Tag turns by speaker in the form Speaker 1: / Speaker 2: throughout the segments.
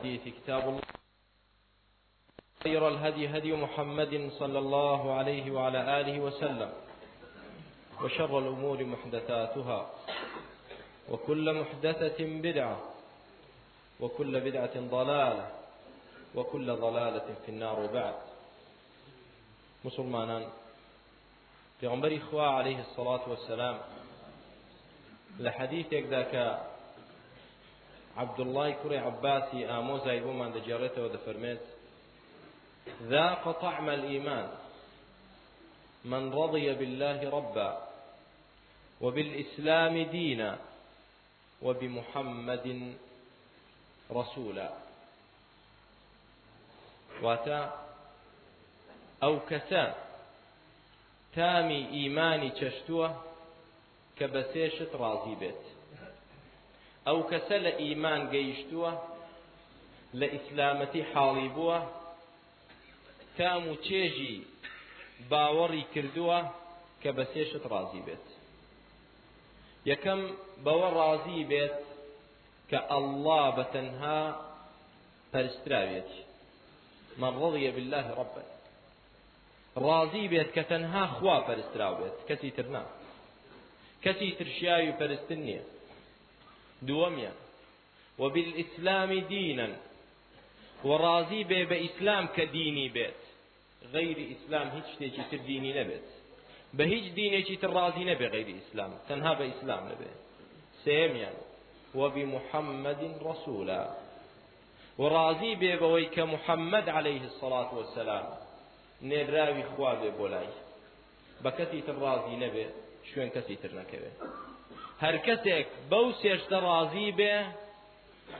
Speaker 1: في كتاب الله. خير الهدي هدي محمد صلى الله عليه وعلى آله وسلم. وشر الأمور محدثاتها. وكل محدثة بدعة. وكل بدعة ضلالة. وكل ضلالة في النار وبعد. مسلمانا في غنبري إخوة عليه الصلاة والسلام لحديثك ذاك عبد الله كري عباسي آموزا يبومان دجارته ودفرميت ذاق طعم الإيمان. من رضي بالله ربا وبالإسلام دينا وبمحمد رسولا. واتا تامی ئیمانی چەشتووە کە بە سێشت ڕازی بێت ئەو کەسە لە ئیمان گەیشتووە لە ئیسلامەتی حاڵی بووە تام و چێژی باوەڕی کردووە کە بە سێشت ڕازی بێت. یەکەم بەوە ڕازی بێت کە ئەڵڵا بەتەنها پەرستراوێت. من رضي بالله ربا. ڕازی بێت کە تەنها خوا پەرستراو بێت. کەسی تر نا. کەسی ترشیاوی پەرستن نییە. دووەمیان وبالإسلام دينا. وڕازی بێ بە ئیسلام کە دینی بێت غەیری ئیسلام هیچ شتێکی تر دینی نەبێت بە هیچ دینێکی تر ڕازی نەبێ غەیری ئیسلام ئیسلام سێمیان وبمحمد رسولا. بێ بەوەی کە محەممەد عليه الصلاة والسلام. نێراوی خوا بێ بۆ لای بە کەسی تر ڕازی نەبێ هەر کەسێک بەو سێشتە ڕازی بێ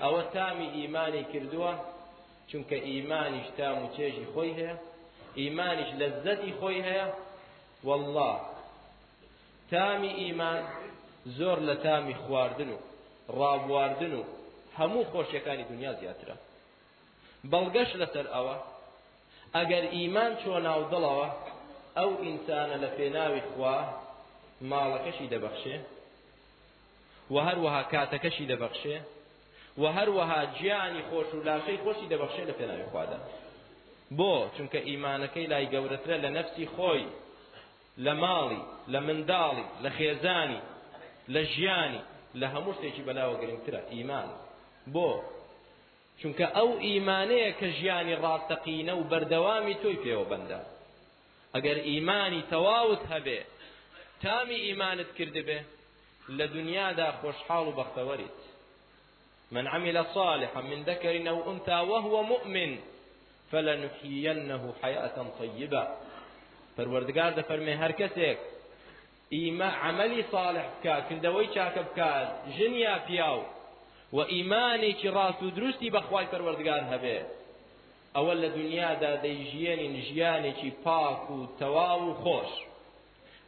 Speaker 1: ئەوە تامی ئیمانی کردووە چونکە ئیمانیش تام و چێژی خۆی هەیە ئیمانیش لەزەتی خۆی هەیە والله تامی ئیمان زۆر لە تامی خواردن و ڕابواردن و هەموو خۆشیەکانی دنیا زیاترە. بەڵگەش لەسەر ئەوە ئەگەر ئیمان چۆ ناو دڵەوە ئەو ئینسانە لە پێناوی خوا ماڵەکەشی دەبەخشێ. و هەروەها کاتەکەشی دەبەخشێ و هەروەها گیانی خۆش و لاشەی خۆشی دەبەخشێ لە پێناوی خوادا. بۆ چونکە ئیمانەکەی لای گەورەترە لە نەفسی خۆی لە ماڵی لە منداڵی لە خێزانی لە ژیانی لە هەموو شتێکی بەلاوە گرنگترە ئیمان. بۆ چونکە ئەو ئیمانەیە کە ژیانی ڕاستەقینە و بەردەوامی تۆی پێوە بەندە ئەگەر ئیمانی تەواوت هەبێ تامی ئیمانت کردبێ لە دنیادا خۆشحاڵ و من عمل صالحا من ذكر أو أنثى وهو مؤمن فلنحيينه حياة طيبة. پروردگار دەفەرمێ هەر کەسێک ئیمە عملی صالح بکات کردەوەی چاکە بکات ژنیا پیاو و ئیمانێکی ڕاست و دروستی بەخوای پەروەردگار هەبێ ئەوە لە دنیادا دەیژیێنین ژیانێکی پاک و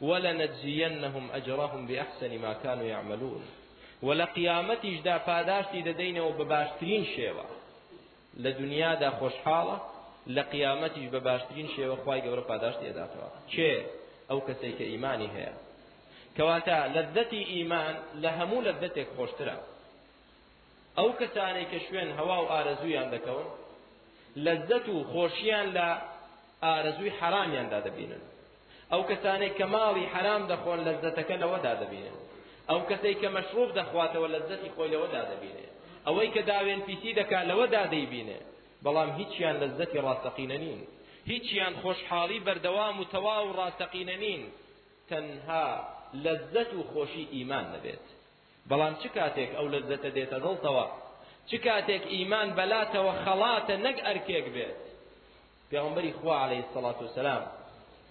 Speaker 1: ولنجزينهم أجرهم بأحسن ما كانوا يعملون. ولا قيامتيش دا پاداشتی دەدەینەوە بە باشترین شێوە. لە دنیادا خۆشحاڵە لە قیامەتیش بە باشترین شێوە خی گەورە پاداشتی ئەداتەوە. چێ؟ ئەو کەسێک کە ئیمانی هەیە. کەواتە لەذەتی ئیمان لە هەموو لەذەتێک خۆشترە. ئەو کەسانێک کە شوێن هەوا و ئارەزویان دەکەون لەذەت و خۆشیان لە ئارەزووی حرامیاندا دەبینن ئەو کەسانێک کە ماڵی حرام دەخۆن لەذەتەکە لەوەدا دەبینن ئەو کەسێک کە مەشروب دەخواتەوە لەذەتی خۆی لەوەدا دەبینێ ئەوەی کە داوێن پیسی دەکات لەوەدا دەیبینێ بەڵام هیچیان لەذەتی ڕاستەقینە نین. هیچیان خۆشحاڵی بەردەوام و تەواو ڕاستەقینە نین. تەنها لەذەت و خۆشی ئیمان نەبێت. بەڵام چ کاتێک ئەو لەذەتە دێتە دڵتەوە؟ چ کاتێک ئیمان بەلاتەوە خەڵاتە نەک ئەرکێک بێت؟ پێغەمبەری خوا عەلەیهی سەڵات وسەلام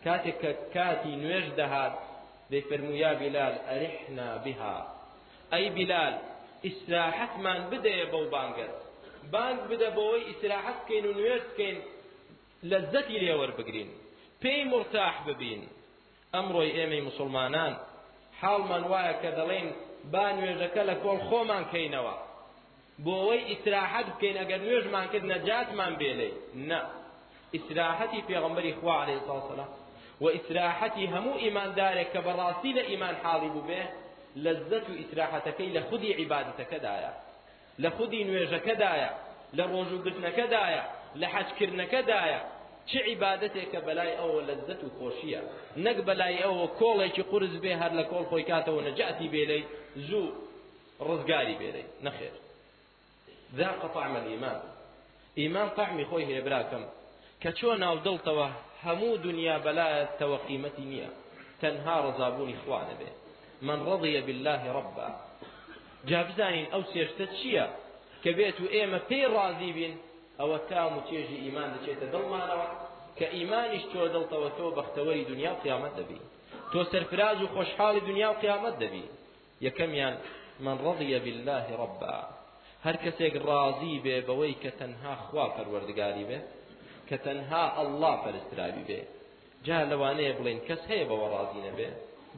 Speaker 1: کاتێک کە کاتی نوێژ دەهات دەیفەرموو یا بلال ئەریحنا بها. ئەی بلال ئیسراحەتمان بدەیە بەو بانگەت. بانگ بدە بەوەی ئیسراحەت بکەین و نوێژ بکەین لەزەتی لێوەربگرین پێی مرتاح ببین. ئەمڕۆی ئێمەی مسلمانان حاڵمان وایە کە دەڵێن با نوێژەکە لە کۆڵ خۆمان کەینەوە. بۆ ئەوەی ئیسراحەت بکەین ئەگەر نوێژمان کرد نەجاتمان بێلێ نە ئیسراحەتی پێغەمبەری خوا عەلەیهی سەڵام و ئیسراحەتی هەموو ئیماندارێک کە بەڕاستی لە ئیمان حاڵی بوو بێ لەزەت و ئیسراحەتەکەی لە خودی عیبادەتەکەدایە لە خودی نوێژەکەدایە لە ڕۆژوگرتنەکەدایە لە حەجکردنەکەدایە چه عیبادەتێکە بەلای ئەوە لەزەت و خۆشیە؟ نەک بەلای ئەوە کۆڵێکی قرس بێ هەر لە کۆڵ خۆی کاتەوە نەجاتی بێلەی زوو ڕزگاری بێلەی. نەخێر. ذاق طعم الإيمان. إيمان طعمی خۆی هەیە براکەم کە چۆ ناودڵتەوە هەموو دنیا بەلایەتەوە قیمەتی نییە تەنها ڕزابوونی خوا دەبێ من رضي بالله ربا. جابزانین ئەو سێشتە چییە کە بێت و ئێمە پێی ڕازی بین ئەوە تام و چێژی ئیمان دەچێتە دڵمانەوە کە ئیمانیش تۆ دڵتەوە تۆ بەختەوەری دنیا و قیامەت دەبی تۆ سەرفراز و خۆشحاڵی دنیا و قیامەت من رضي بالله ربا. هەر کەسێک ڕازی بێ بەوەی کە تەنها خوا پەروەردگاری بێ کە تەنها ئەڵڵا پەرستراوی بێ. جا لەوانەیە بڵێن کەس هەیە بەوە ڕازی نەبێ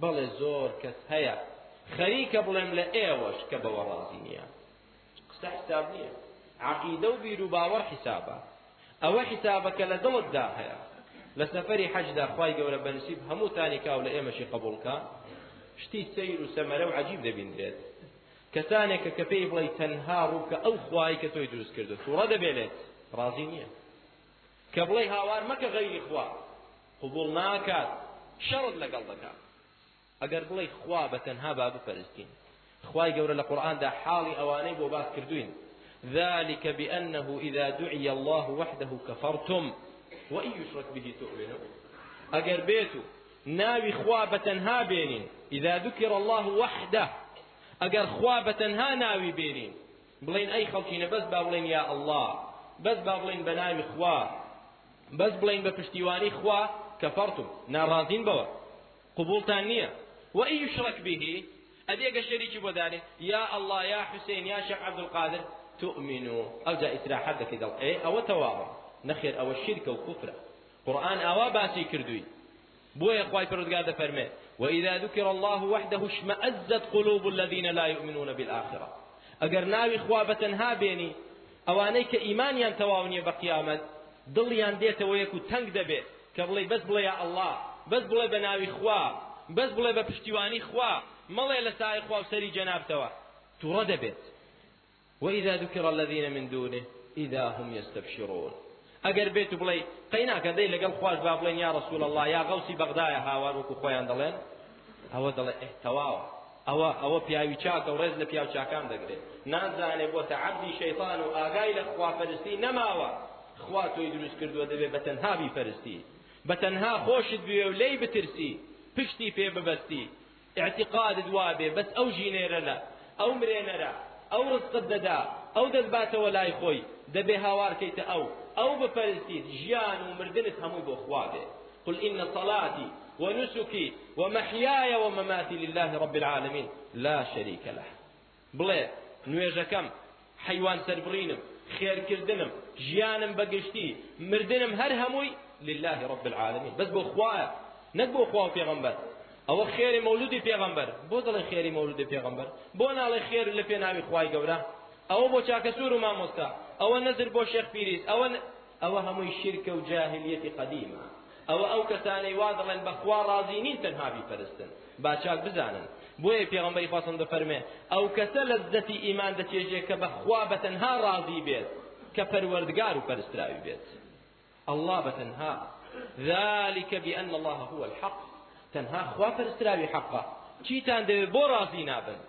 Speaker 1: بەڵێ زۆر کەس هەیە. خەریکە بڵێم لە ئێوەش کە بەوە ڕازی نییە. قسە حساب نییە. عقیدە و بیر و باوەڕ حیسابە ئەوە حیسابەکە لە دڵتدا هەیە. لە سەفەری حەجدا خوای گەورە بەنسیب هەموو کاو لە ئێمەشی قبولکە شتی سەیر و سەمەرە و عجیب دەبیندرێت کەسانێکە کە پێی بڵێ تەنها ڕووکە ئەو خوای کە تۆی دروست کردو تووڕە دەبێنێت. ڕازی نییە. بڵێ هاوار مەکە غەیری خوا قبول ناکات شەڕت لەگەڵ دەکات ئەگەر بڵێ خوا بە تەنها با بپەرستین خوای گەورە لە قورئاندا حاڵی باس ذلك بأنه إذا دعي الله وحده كفرتم وإن يشرك به تؤمنون. ئەگەر بێتو ناوی خوا بە تەنها بێنین إذا ذكر الله وحده. ئەگەر خوا بە تەنها ناوی بێنین بلين أي خلقين بس بابلين يا الله. بس بابلين بناوي خوا. بس بلين بپشتیوانی خوا كفرتم ناڕازین بەوە. قبولتان نییە. يشرك به أديك الشريك بوداني يا الله يا حسين يا شيخ عبد القادر تؤمنوا أو جاء إسراحة دك دل إيه أو توابا نخير أو الشرك وكفر قرآن أوا باسي كردوي بو يا أخوي فرودگار فرمي واذا ذكر الله وحده اشمئزت قلوب الذين لا يؤمنون بالآخرة. اگر ناوي خوابه ها بيني اواني كايمانيان تواونيه بقيامت دڵیان دێتەوە یەک و تەنگ دەبێت کە بڵێ بەس بڵێ یا ئەله بەس بڵێ بە ناوی خوا بەس بڵێ بە پشتیوانی خوا مەڵێ لە سای خوا و سەری جەنابتەوە. تووڕە دەبێت. وإذا ذكر الذين من دونه إذا هم يستبشرون. ئەگەر بێت و بڵێ قەیناکە دەی لەگەڵ خواز با بڵێن یا ڕسول الله یا غەوسی بەغدایە هاوار وەکو خۆیان دەڵێن ئەوە دەڵێ ئەتەواوە ئەوە ئەوە پیاوی چاکە و ڕێز لە پیاو چاکان دەگرێت نازانێ بۆ تەعەبدی شەیطان و ئاگای لە خواپەرستی نەماوە. خوا تۆی دروست کردووە دەبێت بە تەنها بیپەرستی بە تەنها خۆشت بوێ و لێی بترسی پشتی پێ ببەستی. اعتقادت وابێ بەس ئەو ژینێرە لە ئەو مرێنەرە ئەو ڕزقت دەدا ئەو دەستباتەوە لای خۆی دەبێ هاوارکەیتە ئەو. ئەو بپەرستیت ژیان و مردنت هەمووی بۆ خوا بێ. قل إن صلاتي ونسكي ومحياي ومماتي لله رب العالمين لا شريك له بڵێ نوێژەکەم حیوان سەربڕینم خێرکردنم ژیانم بەگشتی مردنم هەر هەمووی لله رب العالمين بس بۆ خوایە نەک بۆ خوا و پێغەمبەر. ئەوە خێری مەولودی پێغەمبەر. بۆ دەڵێ خێری مەولودی پێغەمبەر؟ بۆ ناڵێ خێر لە پێ ناوی خوای گەورە؟ ئەوە بۆ چاکەسوور و مامۆستا. ئەوە نەزر بۆ شێخ پیریز. ئەوە ئەوە هەمووی شرکە و جاهلیەتی قەدیمە. ئەوە ئەو کەسانەی وا دەڵێن بەخوا ڕازی نین تەنها بیپەرستن. با چاک بزانن. بۆیە پێغەمبەری خواستم دەفەرمێ ئەو کەسە لەزەتی ئیمان دەچێژێ کە بەخوا بەتەنها ڕازی بێت کە پەروەردگار و پەرستراوی بێت الله بەتەنها ذلك بأن الله هو الحق. تەنها خوا پەرستراوی حەقا چیتان دەوێت بۆ ڕازی نابن؟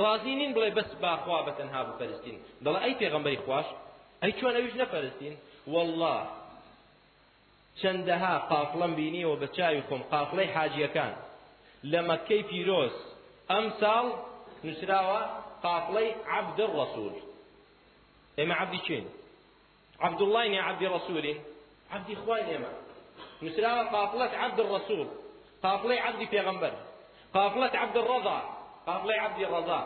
Speaker 1: ڕازی نین بڵێ بەس باخوا بە تەنها بپەرستین دەڵێ ئەی پێغەمبەری خوش ئەی چۆن ئەویش نەپەرستین والله چەندەها قافڵەم بینیەوە بە چاوی خۆم قافڵەی حاجیەکان لە مەکەی ساڵ نووسراوە قافڵەی عەبد الرەسول ئێمە عەبدی چین؟ عەبد الله نی عەبدی ڕەسولین عەبدی خوای ئێمە نووسراوە قافڵەت عەبد الرەسول قافڵەی عەبدی پێغەمبەر. قافڵەت عەبد الرەضا قافڵەی عەبدی ڕەضا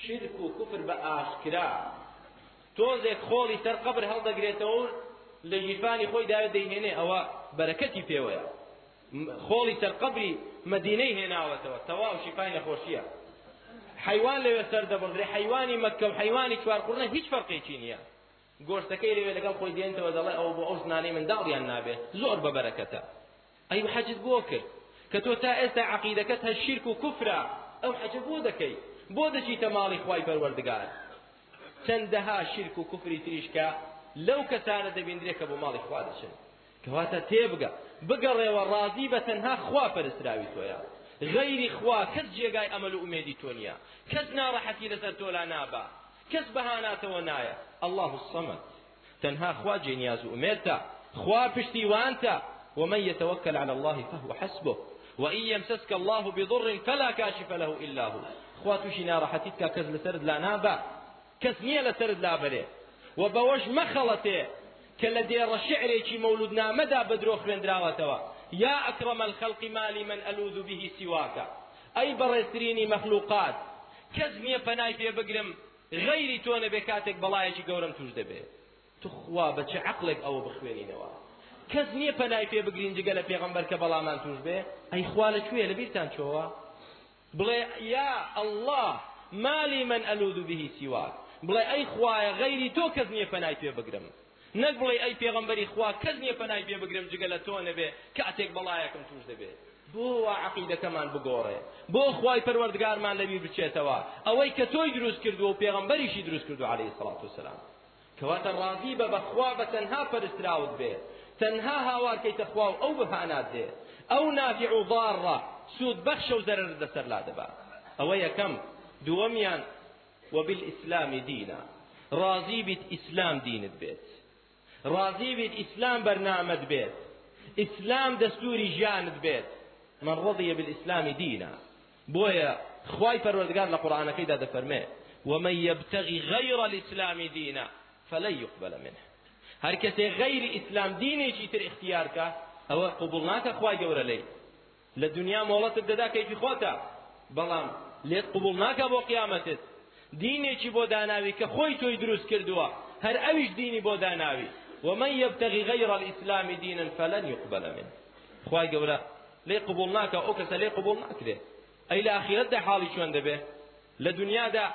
Speaker 1: شرک و کوفر بە ئاشکرا. تۆزێک خۆڵی سەر قبر هەڵدەگرێتەوە لە ژیفانی خۆی داوێت دەیهێنێ ئەوە بەرەکەتی پێوەیە. خۆڵی سەر قبری مدینەی هێناوەتەوە. تەواو شیفای نەخۆشیە. حیوان لەوێ سەر دەبڕێ حیوانی مەکە و حیوانی چوارقڕنە هیچ فەرقێکی نییە. گۆشتەکەی لەوێ لەگەڵ خۆی دێنتەوە دەڵێ ئەو بۆ ئەو زنانەی منداڵیان نابێ. زۆر بەبەرەکەتە ئەی حەجت بۆ کرد. کە تۆ تا ئێستا عەقیدەکەت هە شیرک و کوفرە ئەو حەجە بۆ دەکەی. بۆ دەچیتە ماڵی خوای پەروەردگار. چەندەها شرک و کوفری تریشکە لەو کەسانە دەبیندرێ کە بۆ ماڵی خوا دەچن. کەواتە تێبگە بگەڕێەوە ڕازی بە تەنها خوا پەرستراوی تۆیە غەیری خوا کەس جێگای ئەمەل و ئومێدی تۆ نییە. کەس ناڕەحەتی لەسەر نابا. کەس بەهاناتەوە نایە. الله الصمد. تەنها خوا جێنیاز و ئومێدتە خوا پشتیوانتە. ومن يتوكل على الله فهو حسبه. وإن يمسسك الله بضر فلا كاشف له إلا هو. خواتوشي کە کەس لەسرت لا نابا. کەس نییە لەسرت لا بەرێ. و بەوەش مەخەڵەتێ. کە لە دێڕە شعرێکی مەولود نامەدا بەدرۆ خوێندراوەتەوە. یا ئەکرەمە الخەلق مالی من ئەلوذ به سواکە ئەی بەڕێزترینی مەخلوقات کەس نییە پەنای پێ بگرم غەیری تۆ نەبێ کاتێک بەڵایەکی گەورم توش دەبێت تو خوا بە چه عقلێک ئەوە بخوێنینەوە. کەس نییە پەنای پێ بگرین جگە لە پێغەمبەر کە بەڵامان توش بێ. ئەی خوا لەکوێ لە بیرتان چۆوە؟ بڵێ يا الله ما لي من ألوذ به سواك بڵێ ئەی خوایە غەیری تۆ کەس نییە پەنای پێ بگرم. نەک بڵێ ئەی پێغەمبەری خوا کەس نییە پەنای پێ بگرم جگە لە تۆ نەبێ کاتێک بەڵایەکەم توش دەبێت بۆ عقیدەکەمان بگۆڕێ. بۆ خوای پەروەردگارمان لەبیر بچێتەوە. ئەوەی کە تۆی دروست کردو و پێغەمبەریشی دروست کردو عليه الصلاة والسلام کەواتە ڕازی بە بەخوا بە تەنها پەرستراوت بێ. تەنها هاوارکەیتە خوا و ئەو بەهانات دێ. ئەو نافع و ضارڕە. سود بەخشە و زەرر دەسەر لا دەبا. ئەوە یەکەم دووەمیان وبالإسلام دينا. ڕازی بیت ئیسلام دینت بێت ڕازی بێت ئیسلام بەرنامەت بێت. ئیسلام دەستوری ژیانت بێت. من رضي بالإسلام دينا بۆیە خوای پەروەردگار لە قورئانەکەیدا دەفەرمێ ومن يبتغي غير الإسلام دينا فلن يقبل منه. هەر کەسێ غەیری ئیسلام دینێکی تر اختیار کا ئەوە قبوڵ ناکا خوای گەورە لێی لە دنیا مۆڵەتت دەدا کەیفی خۆتە بەڵام لێت قبوڵ ناکا بۆ قیامەتت دینێکی بۆ داناوی کە خۆی تۆی دروس کردوە هەر ئەوەش دینی بۆ داناوی ومن يبتغي غير الإسلام دينا فلن يقبل منه. خوای گەورە لێ قبول ناکە ئەو کەسە لێ قبول ناکرێ. ئەی لە ئاخیرەتدا حاڵی چۆن دەبێ لە دنیادا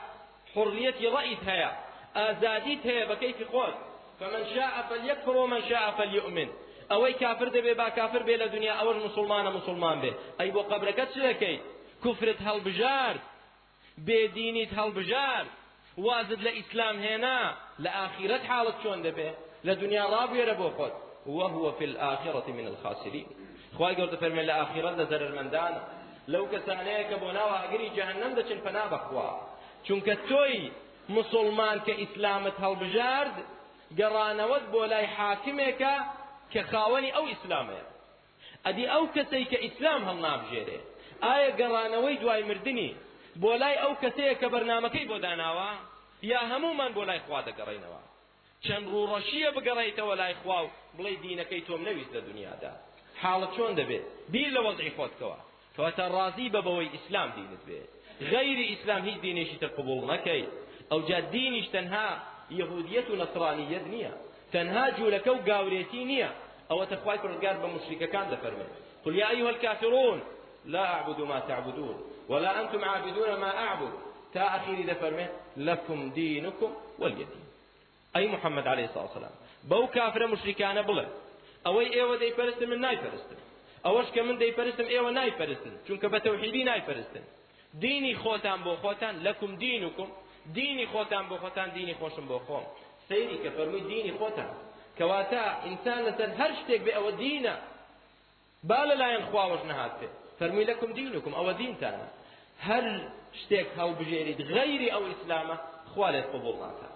Speaker 1: حڕیەتی ڕەئیت هەیە ئازادیت هەیە بە کەیفی خۆت. فمن شاء فليكفر ومن شاء فليؤمن. ئەوەی کافر دەبێ با کافر بێ لە دنیا ئەوەش مسلمانە مسلمان بێ. ئەی بۆ قەبرەکەت چ دەکەی؟ کوفرت هەڵبژارد بێدینیت هەڵبژارد وازت لە ئیسلام هێنا لە ئاخیرەت حاڵت لە دنیا ڕابێرە بۆ خۆت. وهو في الآخرة من الخاسرين خواهي قلت فرمي لآخرة لزرر من دانا لو بۆ ناوە ئەگەری جەهەنەم دەچن پەنا بەخوا. چونکە تۆی مسلمان کە ئیسلامت هەڵبژارد گەڕانەوەت بۆ لای حاکمێکە کە خاوەنی ئەو ئیسلامەیە. ئەدی ئەو کەسەی کە ئیسلام هەڵ نابژێرێ. ئایا گەڕانەوەی دوای مردنی بۆ لای ئەو کەسەیە کە بەرنمەکەی بۆ داناوە یا هەمومان بۆ لای خوا دەگەڕێنەوە چەند ڕوڕەشیە بگەڕێیتەوە لای خوا و بڵێ دینەکەی تۆم نەویست لە دنیادا. حاڵت چۆن دەبێت؟ بیر لە وەزعی خۆتکەوە. کەواتە ڕازی بە بەوەی ئیسلام دینت بێت. غەیری ئیسلام هیچ دینێکی تر قبول نەکەی ئەو جا دینیش تەنها یهودیت و نەسرانیەت نییە. تەنها جوولەکە و گاورێتی نییە. ئەوە تەخوای پرۆزگار بە مشریکەکان دەفەرمێ قل يا أيها الكافرون لا أعبد ما تعبدون ولا أنتم عابدون ما أعبد. تا أخيري دفرمه لكم دينكم واليدين أي محمد عليه الصلاة والسلام. بو كافر مشركان بڵێ ئەوەی ئێوە دەیپەرستن من نایپەرستن ئەوەش کە من دەیپەرستم ئێوە نایپەرستن چونکە بە تەوحیدی نایپەرستن دینی خۆتان بۆ خۆتان لەکم دینکم دینی خۆتان بۆ خۆتان دینی خۆشم بۆ خۆم سەیری کە فەرمووی دینی خۆتان کەواتە ئینسان لەسەر هەر شتێک بێ ئەوە دینە با لەلایەن خواوەش نەهات پێ فەرمووی لەکم دینکم ئەوە دینتانە هەر شتێک هەڵبژێریت غەیری ئەو ئیسلامە خوا لێت قبوڵ ناکات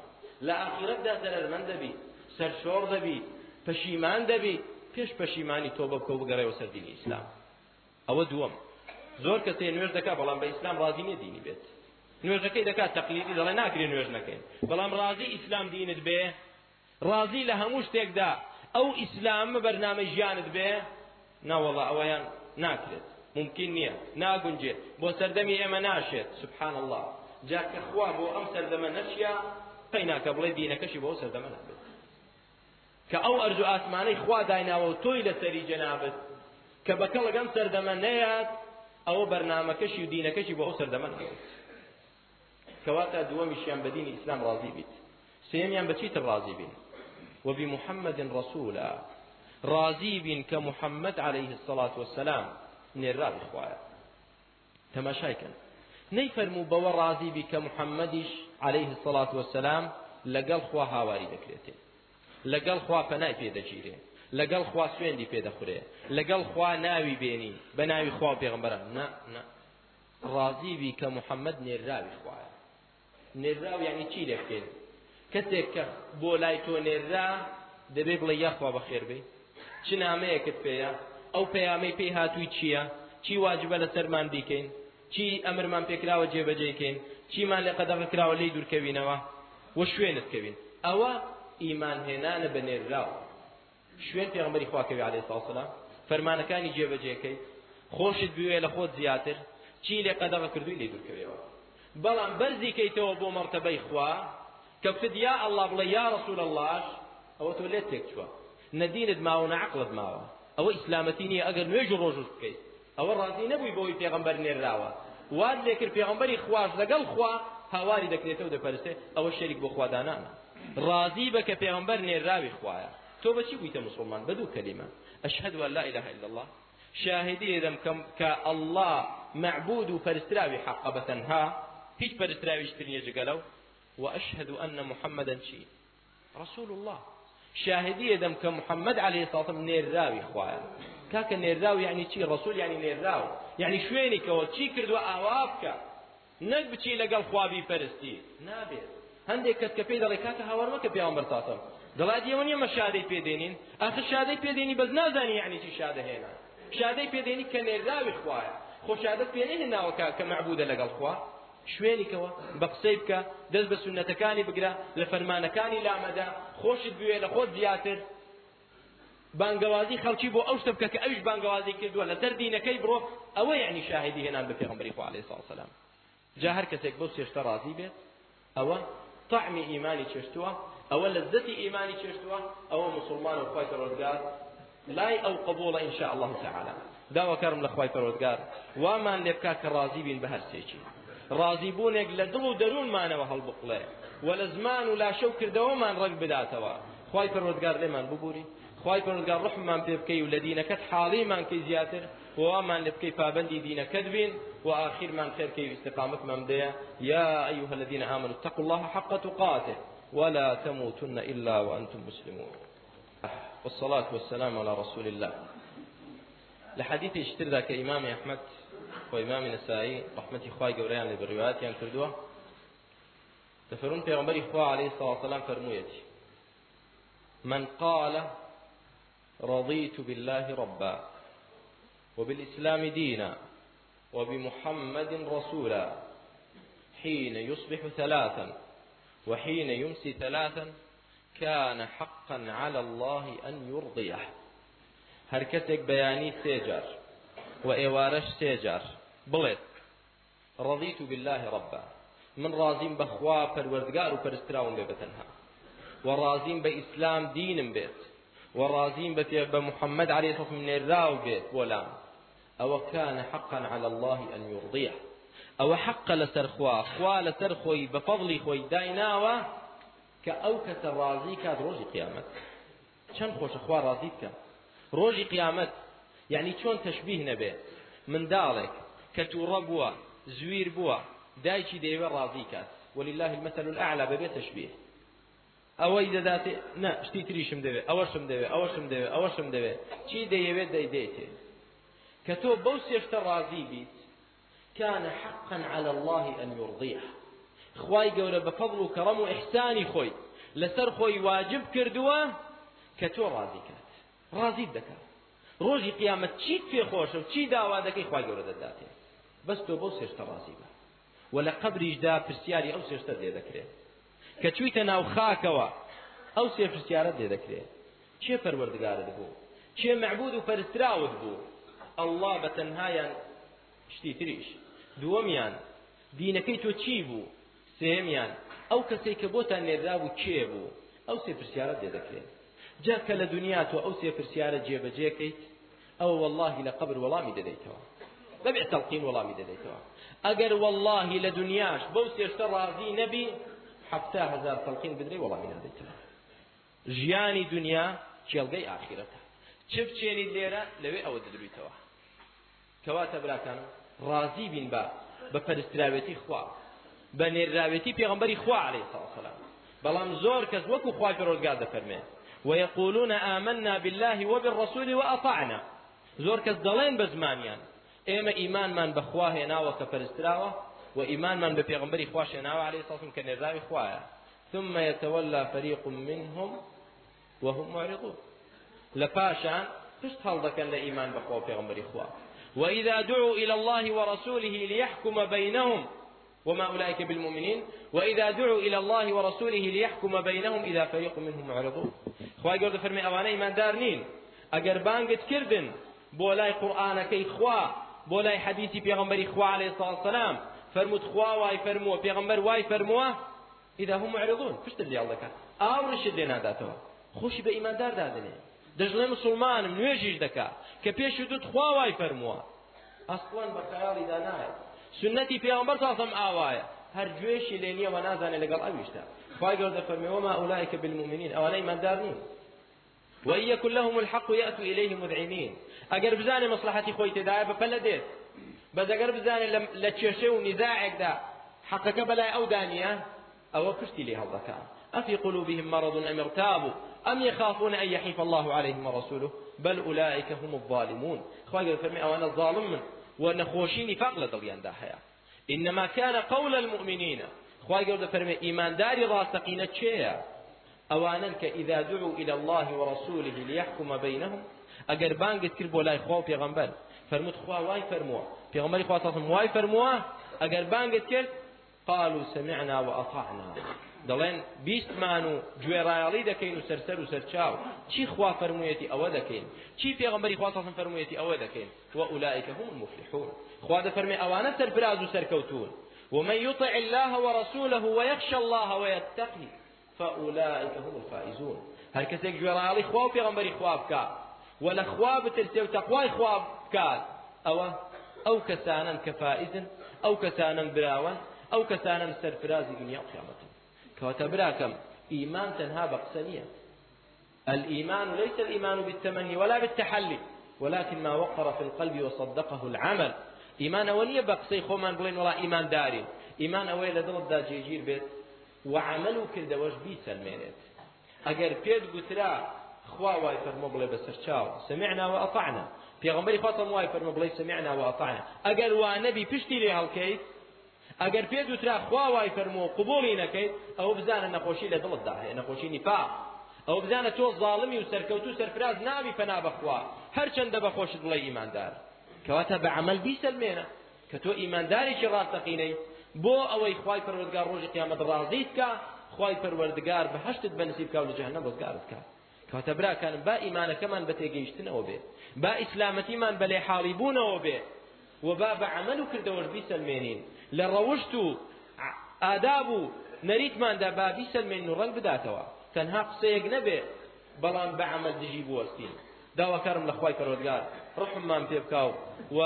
Speaker 1: لە ئاخیرەتدا زەرەرمەند دەبی سەرشۆڕ دەبی پەشیمان دەبی پێش پەشیمانی تۆ بە بکە و بگەڕێەوە سەر دینی ئیسلام. ئەوە دووەم. زۆر کەسێ نوێژ دەکات بەڵام بە ئیسلام ڕازی نیە دینی بێت. نوێژەکەی دەکات تەقلیدی دەڵێ ناکرێ نوێژ نەکەین. بەڵام ڕازی ئیسلام دینت بێ ڕازی لە هەموو شتێکدا ئەو ئیسلام بەرنامە ژیانت بێ ناوەڵە ئەوەیان ناکرێت. ممکن نییە. ناگونجێت. بۆ سەردەمی ئێمە ناشێت. سبحان الله. جاکە خوا بۆ ئەم سەردەمە نەچیا قەی ناکە بڵێ دینەکەشی بۆ سەردەمە نابێت کە ئەو ئەرج و ئاسمانەی خوا دایناوە و تۆی لەسەری جەنابەت کە بەکە لەگەم سەردەمە نەیات ئەوە بەرنامەکەشی و دینەکەشی بۆ ئەو سەردەمە نابێت کەواتە دووەمیشیان بە دینی ئیسلام ڕازی بیت سێمیان بەچیتر ڕازی بین؟ وبمحمد رسولا. راضي بين كمحمد عليه الصلاة والسلام خوایە تەماشای کەن نەیفەرموو بەوە ڕازی بی کە محەممەدیش عليه الصلاة والسلام لەگەڵ خوا هاواری دەکرێتێ. لەگەڵ خوا پەنای پێدەگیرێ. لەگەڵ خوا سوێندی پێدەخورێ. لەگەڵ خوا ناوی بێنی بە ناوی خوا پێغمبەرە نه نه ڕازیبی کە محەممەد نێراوی خوایە. نێراو یعنی چی لێ بکەین کەسێک کە بۆ لای تۆ نێرا دەبێ بڵێ یاخوا بەخێر بێ. چ نامەیەکت پێەیە ئەو پەیامەی پێی هاتووی چییە؟ چی واجبە لە سەرمان بیکەین چی ئەمرمان پێکراوە جێبەجێکەین؟ چیمان لێ قەدەغە کراوە لی دوورکەوینەوە وە شوێنت کەوین ئەوە ئیمان هێنانە بە نێراو شوێن پێغمبەری خواکەوی عليه ساسەلام فەرمانەکانی جێبەجێکەی. خۆشت بوێ لە خۆت زیاتر. چی لێ قەدەغە کردووی لێ دوورکەوێەوە بەڵام بەرزی کەیتەوە بۆ مەرتەبەی خوا کە بتت یا الله بڵێ یا رسول الله ئەوە تۆ لێت تێک چووە. نەدینت ماوە نەعقلت ماوە. ئەوە ئیسلامەتی نییە ئەگەر نوێژ و ڕۆژت بکەیت. ئەوە ڕازی نەبووی بۆی پێغمبەر نێراوە واد لێکرد پێغمبەری خواش لەگەڵ خوا هاواری دەکرێتەوە دەپەرستێ ئەوە شەریک بۆ خوادانانە ڕازی بە کە پێغمبەر نێراوی خوایە. تۆ بەچی بوویتە مسلمان؟ بەدوو کەلیمە. ئەشهد أن لا إله إلا الله شاهدی دەم کە الله معبود و پەرستراوی حەقە بەتەنها هیچ پەرستراویشتر نییە جگەلەو. وأشهد أن محمدا شي رسول الله. شاهدية دم كمحمد عليه الصلاة والسلام نيراوي كاكا نيراوي يعني شي رسول يعني نيراوي يعني شويني كو شي كردوا أوابك نەک بچی لەگەڵ خوابی پەرستی نابێت هەندێک کەس کە پێی دەڵێ کاتە هاوارمەکە پێوەمبەر تاسم دەڵات ئێوە نیە مە شادەی پێدێنین. ئاخر شادەی پێدێنی بەس نازانی یعنی چی شادە هێنا. شادەی پێدێنی کە نێراوی خوایە. خۆ شادەت پێنێنی ناوەکە کە مەعبودە لەگەڵ خوا. شوێنیکەوە بە قسەی بکە دەست بە سنەتەکانی بگرە لە فەرمانەکانی لامەدا خۆشت بوێ لە خۆت زیاتر. بانگەوازی خەڵکی بۆ ئەو شتە بکە کە ئەوش بانگەوازی کردووە لەسەر دینەکەی بڕۆ ئەوە یعنی شاهدی هێنان بە پێغەمبەری خوا عەلەیهی جا هەر کەسێک بەو سێشتە ڕازی بێت ئەوە طعمی ئیمانی چێشتووە ئەوە لەزەتی ئیمانی چێشتووە ئەوە مسلمان و خۆی پەروەردگار لای ئەو إن شاء الله تعالى داواکارم لە خوای پەروەردگار وامان لێ بکات کە ڕازی بین بە هەر سێکی. ڕازیبوونێک لە دڵ و زمان و لاشەو کردەوەمان ڕەگ بداتەوە. خی پەرۆزگار لێمان ببووری. خی پەرۆزگار ڕحمان پێ بکەی و لە دینەکەت حاڵیمان کەی زیاتر ووامان لە بکەی پابندی دینەکەت بین وآخرمان خيركي استقامت ممدية يا أيها الذين آمنوا اتقوا الله حق تقاته ولا تموتن إلا وأنتم مسلمون. والصلاة والسلام على رسول الله. لحديث اشتر ذاك إمام أحمد وإمام نسائي رحمتي خواهي قوريان لبالروايات يعني كردوه تفرون في غنبري خواه عليه الصلاة والسلام فرمويتي من قال رضيت بالله ربا وبالإسلام دينا وبمحمد رسولا حين يصبح ثلاثا وحين يمسي ثلاثا كان حقا على الله أن يرضيه. هركتك بياني سيجار وإوارش سيجار. بڵێت ڕضیت بالله ربا. من رازیم بەخوا پەروەردگار و پەرستراوم بێ بەتەنها و رازیم بە ئیسلام دینم بێت و رازیم بە بە محەممەد عليه الصلاة نێراو بێت بۆلام ئەوە كان حقا على الله أن يرضيه. ئەوە حق لەسەر خوا خوا لەسەر خۆی بە فەضلی خۆی دایناوە کە ئەو کەسە ڕازی کات ڕۆژی قیامەت چەند خۆشە خوا ڕازی بکە ڕۆژی قیامەت یعنی چۆن تەشبیه نەبێ منداڵێک ولله المثل الأعلى ببێت تشبيه. ئەوەی دەداتێ نه شتی تریشم دەوێت ئەوەشم دەوێت ئەوەشم دەوێت ئەوەشم دەوێت چی دەیەوێت دەیدێتێ کە تۆ بەو سێشتە ڕازی بیت كان حقا على الله أن يرضيه خواي قولة بفضل وكرم وإحساني خوي لەسەر خۆی واجب کردوە کە تۆ ڕازی کات ڕازی دەکات ڕۆژی قیامەت چیت پێ خۆشە و چی داوا دەکەی خوای گەورە دەداتێ؟ بەس تۆ بۆ سێشتە ڕازی بە. و لە قبریشدا پرسیاری ئەو سێشتە لێ دەکرێت. کە چویتە ناو خاکەوە. ئەو سێ پرسیارەت لێ دەکرێت چێ پەروەردگارت بوو؟ چێ معبود و پەرستراوت بوو؟ ئەڵڵا بە تەنهایان شتی تریش. دووەمیان دینەکەی تۆ چی بوو؟ سێمیان. ئەو کەسێک کە بۆتان نێرا بوو کێ بوو؟ ئەو سێ پرسیارەت لێ دەکرێت جا کە لە دنیا تۆ ئەو سێ پرسیارە جێبەجێکەیت ئەوە واللهی لە قبر وەڵامی دەدەیتەوە. بەبێ تەڵقین وەڵامی دەدەیتەوە. ئەگەر واللهی لە دنیاش بەو سێشتە ڕازی نەبی حەفتا هەزار تەڵقین بدرێ وەڵامی نادەیتەوە ژیانی دنیا کێڵگەی ئاخیرەتە چ بچێنیت لێرە؟ لەوێ ئەوە دەدرویتەوە کەواتە براکانم ڕازی بین بە بە پەرستراوێتی خوا. بە نێراوێتی پێغەمبەری خوا عەلەیهی سەلام بەڵام زۆر کەس وەکو خوای پەرۆزگار دەفەرمێ. ويقولون آمنا بالله وبالرسول وأطعنا. زۆر کەس دەڵێن بە زمانیان. ئێمە ئیمانمان بەخوا هێناوە کە پەرستراوە. و ئیمانمان بە پێغمبەری خوا شێناوە عليه ساسم کە نێراوی خوایە ثم يتولى فريق منهم وهم معرضون. لە پاشان پشت هەڵدەکەن لە ئیمان بەخوا پێغەمبەری خوا. وإذا دعوا إلى الله ورسوله ليحكم بينهم وما أولئك بالمؤمنين. وإذا دعوا إلى الله ورسوله ليحكم بينهم إذا فريق منهم معرضون. خوای گەورە دەفەرمێ ئەوانەی ئیماندار نین ئەگەر بانگت کردن بۆلای قورئانەکەی خوا بۆلای حەدیثی پێغەمبەری خوا عليه الصلاة والسلام فەرمووت خوا وای فەرمووە پێغەمبەر وای فەرمووە إذا هم معرضون. پشت لێ هەڵدەکەن أو رشد لنا داتوا خوشي بإيمان دار دادنه دەژڵێ مسلمانم نوێژیش دەکا کە پێش دوت خوا وای فەرمووە ئەسڵەن بە خەیاڵیدا نایێت سنەتی پێغەمبەر ساسم ئاوایە. هەر گوێشی لێ نییە و نازانێت لەگەڵ فەرمێ وما أولئك بالمؤمنين. ئەوانەی مەندار نین. وإن يكن لهم الحق يأتوا إليه مذعنين. أجر بزاني مصلحتي خوي تداعي بفلا ديت بس أجر بزاني لتشيشي ونزاعك دا حقك بلا أو دانية أو كشتي لي هالذكاء أفي قلوبهم مرض أم ارتابوا؟ أم يخافون أن يحيف الله عليهم ورسوله؟ بل أولئك هم الظالمون. خواهي فرمي أو أنا الظالم من؟ ونخوشي نفاق لدليان داحيا إنما كان قول المؤمنين. قول فرمي إيمان داري راسقين تشيا أوانا إذا دعوا إلى الله ورسوله ليحكم بينهم؟ أجر بانجت كربو لا يخوف پیغمبر. فەرمووت خوا وای فەرمووە پێغەمبەری خوا صاحب وای فەرمووە ئەگەر بانگت کرد قالوا سمعنا وأطعنا. دەڵێن بیستمان و گوێڕایاڵی دەکەین و سەرسەر و سەرچاو. چی خوا فەرموویەتی ئەوە دەکەین؟ چی پێغەمبەری خوا سەڵسم فەرموویەتی ئەوە دەکەین؟ وأولئك هم المفلحون. خوا دەفەرمێ ئەوانە سەرفراز و سەرکەوتون ومن يطع الله ورسوله ويخشى الله ويتقي فأولئك هم الفائزون. هر کەسێک گوێڕایاڵی خوا و پێغەمبەری خوا بکات و لە خوا بترسێ و تەقوای خوا بکات ئەوە ئەو کەسانن کە فائزن ئەو کەسانن براون ئەو کەسانن سەرفرازی دنیا و قیامەتن کەواتە براکەم ئیمان تەنها بە قسە نییە الإيمان ليس الإيمان بالتمني ولا بالتحلي ولكن ما وقر في القلب وصدقه العمل. ئیمان ئەوە نییە بە قسەی خۆمان بڵێین وەڵا ئیماندارین. ئیمان ئەوەیە لە دڵدا جێگیر بێت. و عەمەل و کردەوەش بیسەلمێنێت. أجر بيد قترا خوا واي فرمو بلي بسرچاو سمعنا وأطعنا. غنبري خاطم واي فرمو بلي سمعنا وأطعنا أجر وانبي پشتی لي هالكيت ئەگەر پێ دوترا خوا وای فەرمووە قبولی نەکەیت ئەو بزانە نەخۆشی لە دڵتدا هەیە نەخۆشی نیفاق ئەو بزانە تۆ ظالمی و سەرکەوتو سەرفراز نابی پەنا بەخوا هەرچەندە بەخۆشت بڵێ ئیماندار. کەواتە بە عمل بیسەلمێنە کە تۆ ئیماندارێکی ڕاستەقینەی بۆ ئەوەی خوای پەروەردگار ڕۆژی قیامەت ڕازیت کە خوای پەروەردگار بە هەشتت بەنسیب کا و لە جەهەنەم ڕزگارت کات کەواتە براکانم با ئیمانەکەمان بە تێگەیشتنەوە بێ با ئیسلامەتیمان بە لێ حاڵی بوونەوە بێ و با بە عمل و کردەوەش بیسەلمێنین لە ڕەوشت و ئاداب و نەریتماندا با بیسەلمێن و ڕنگ بداتەوە تەنها قسەیەک نەبێ بەڵام بە عمل دژی بوەستین داواکارم لە خوای پەروەردگار ڕحممان پێ بکاو و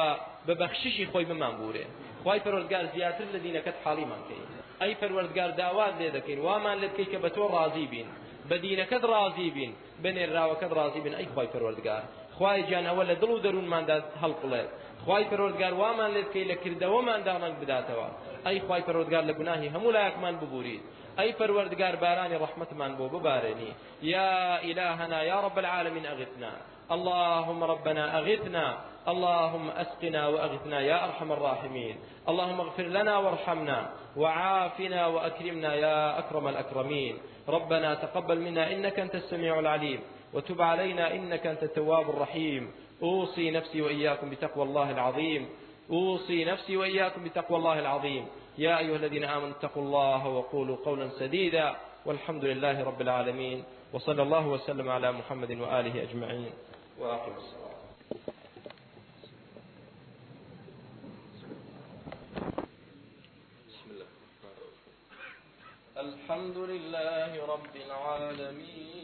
Speaker 1: بە بەخششی خۆی بمان بورێ خوای پەروەردگار زیاتر لە دینەکەت حاڵیمان کەین ئەی پەروەردگار داوات لێ دەکەین وامان لێ بکەی کە بە تۆ ڕازی بین بە دینەکەت ڕازی بین بە نێراوەکەت ڕازی بین ئەی خوای پەروەردگار خوای جان ئەوە لە دڵ و دەروونماندا هەڵقڵێت خوای پەروەردگار وامان لێ بکەی لە کردەوەمان دامەنگ بداتەوە. ئەی خوای پەروەردگار لە گوناهی هەموو لایەکمان ببورید. أي پروردگار باراني رحمة من بو ببارني يا إلهنا يا رب العالمين أغثنا. اللهم ربنا أغثنا. اللهم أسقنا وأغثنا يا أرحم الراحمين. اللهم اغفر لنا وارحمنا وعافنا وأكرمنا يا أكرم الأكرمين. ربنا تقبل منا إنك أنت السميع العليم. وتب علينا إنك أنت التواب الرحيم. أوصي نفسي وإياكم بتقوى الله العظيم. أوصي نفسي وإياكم بتقوى الله العظيم. يا أيها الذين آمنوا اتقوا الله وقولوا قولا سديدا والحمد لله رب العالمين وصلى الله وسلم على محمد وآله أجمعين وآخر الصلاة. الحمد لله رب العالمين.